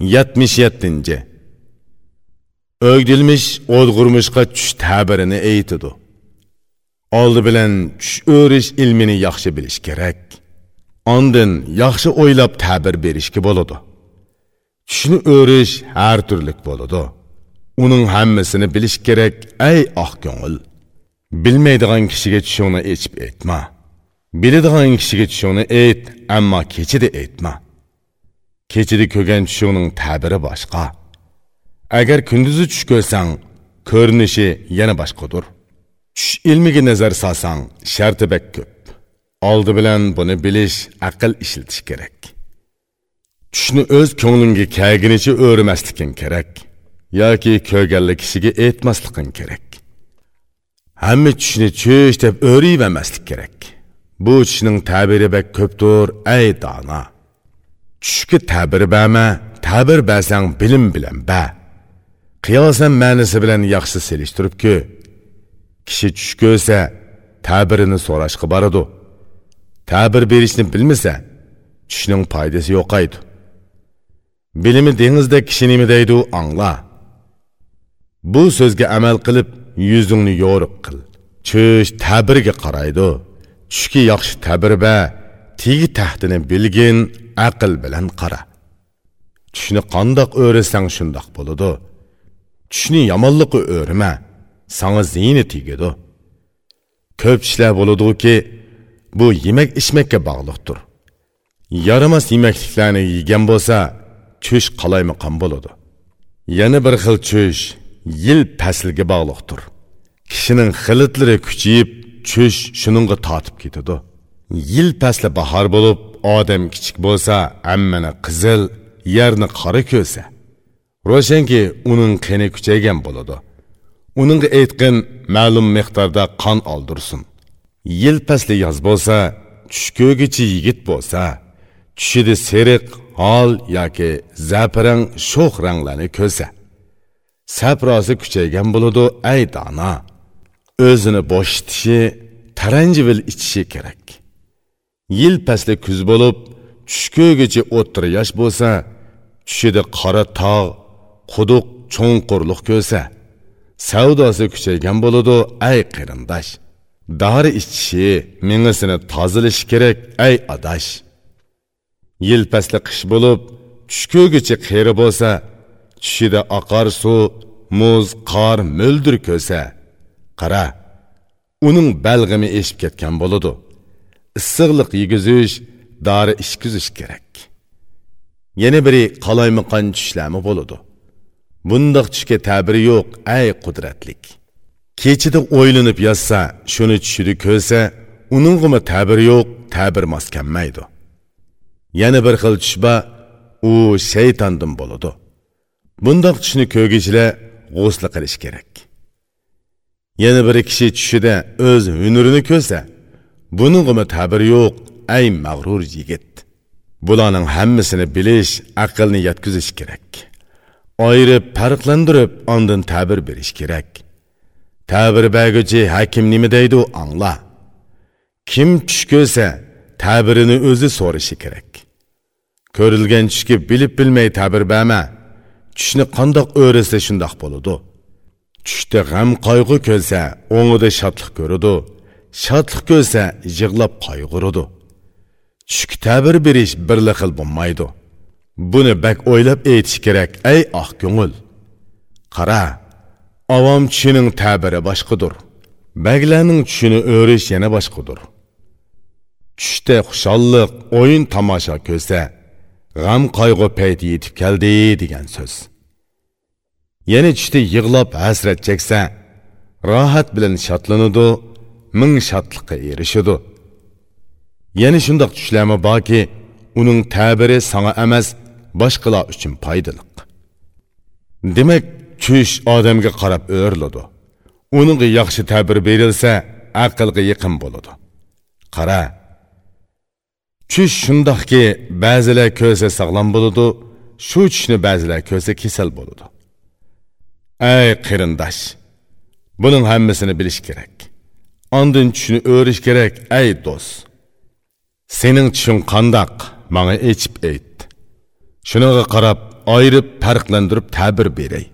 77. Ögdilmiş odgurmuşqa tush tabirini aytidi. Oldi bilan tush o'rish ilmini yaxshi bilish kerak. Ondan yaxshi o'ylab ta'bir berishga bo'ladi. Tushni o'rish har turlik bo'ladi. Uning hammasini bilish kerak, ey oq ko'ngil. Bilmaydigan kishiga tushingni echib aytma. Biladigan kishiga tushingni ayt, ammo kechida aytma. Kechida ko'rgan tushingning ta'biri boshqa agar kunduzi tush ko'rsang ko'rinishi yana boshqadir tush ilmiga nazar solsang sharti bak ko'p oldi bilan buni bilish aql ishlatish kerak tushni o'z ko'nglingga kaginicha o'rimasliging kerak yoki ko'rganli kishiga aytmasliging kerak hamma tushni tush deb o'riyvermaslik kerak bu tushning ta'biri bak ko'pdir ay dono tushga ta'bir bama ta'bir bersang bilim bilan ba. Qiyosan ma'nisi bilan yaxshi selishtiribku kishi tush ko'rsa ta'birini so'rashga boradi. Ta'bir berishni bilmasa tushning foydasi yo'qaydi. Bilimi dengizda kishi nima deydi angla. Bu so'zga amal qilib yuzingni yo'riq qil. Tush ta'birga qaraydi. Tushki yaxshi ta'bir ba. Tegi tahtini bilgin aql bilan qara. Tushni qandoq o'rasang shundoq bo'ladi. Tushni yomonlikqa o'rima sanga ziyni tegadi. Ko'p ishlar bo'ladiki bu yemak ichmakka bog'liqdir. Yaramas yemakliklarni yegan bo'lsa tush qalaymaqon bo'ladi. Yana bir xil tush yil faslga bog'liqdir. Kishining xilitlari kuchayib tush shuningga totib ketadi. Yil pasli bahor bo'lib odam kichik bo'lsa hammani qizil yerni qora ko'rsa ro'shanki uning qini kuchaygan bo'ladi. Uningga aytgin ma'lum miqdorda qon oldirsin. Yil pasli yoz bo'lsa tushko'gichi yigit bo'lsa tushida seriq hol yoki zaprang sho'x ranglarni ko'rsa saprosi kuchaygan bo'ladi ay dono o'zini bo'shitishi taranjivil ichishi kerak. Yil pasli kuz bo'lib tush o'ttir yosh bo'lsa tushida qora tog' quduq cho'nqurliq ko'rsa savdosi kuchaygan bo'ladi ay qarindosh. Dori ichishi mingisini tozalashi kerak ay adash yil pasli qish bo'lib tush qeri bo'lsa tushida oqar suv muz qor mo'ldir ko'rsa qara uning balg'imi eshib ketgan bo'ladi. Issiqlik yegizish dori ishkizish kerak. Yana biri qalaymaqon tushlarmi bo'ladi. Bundoq tushga ta'biri yo'q ay qudratlik. Kechida o'ylanib yozsa shuni tushida ko'rsa uningmi ta'biri yo'q ta'bir moskanmaydi. Yana bir xil tush bor u shaytondan bo'ladi. Bundoq tushni ko'rgichilar g'usli qilish kerak. Yana bir kishi tushida o'z hunurini ko'rsa buningimi ta'bir yo'q ay mag'rur yigit. Bularning hammasini bilish aqlni yetkazish kerak. Ayirib farqlandirib ondan ta'bir berish kerak. Ta'bir berguchi hakim nima deydi angla. Kim tush ko'rsa ta'birini o'zi so'rashi kerak. Ko'rilgan tushga bilib bilmay ta'bir berma tushni qandoq o'rasa shundoq bo'ladi tushda g'am qayg'u ko'rsa o'ngida shodlik ko'radi shodlik ko'rsa yig'lab qayg'uradi tushga ta'bir berish birla xil bo'lmaydi buni bak o'ylab aytish kerak ey ah oq ko'ngil qara avom tushining ta'biri boshqadir baglarning tushini o'rish yana boshqadir tushda xushalliq o'yin tomosha ko'rsa g'am qayg'u payti yetib keldi degan so'z yana tushda yig'lab hasrat cheksa rohat bilan shodlanadi ming shodliqqa erishadi yana shundoq tushlarmi borki uning ta'biri sanga emas boshqalar uchun foydali demak tush odamga qarab o'riladi uningga yaxshi ta'bir berilsa aqlga yaqin bo'ladi qara tush shundoqki ba'zilar ko'rsa sog'lom bo'ladi shu tushni ba'zilar ko'rsa kasal bo'ladi ey qarindosh buning hammasini bilish kerak Ondan tushni o'rish kerak, ay do'st. Sening tushing qandoq? Menga aytib ayt. Shuningga qarab ayirib farqlandırıp ta'bir beray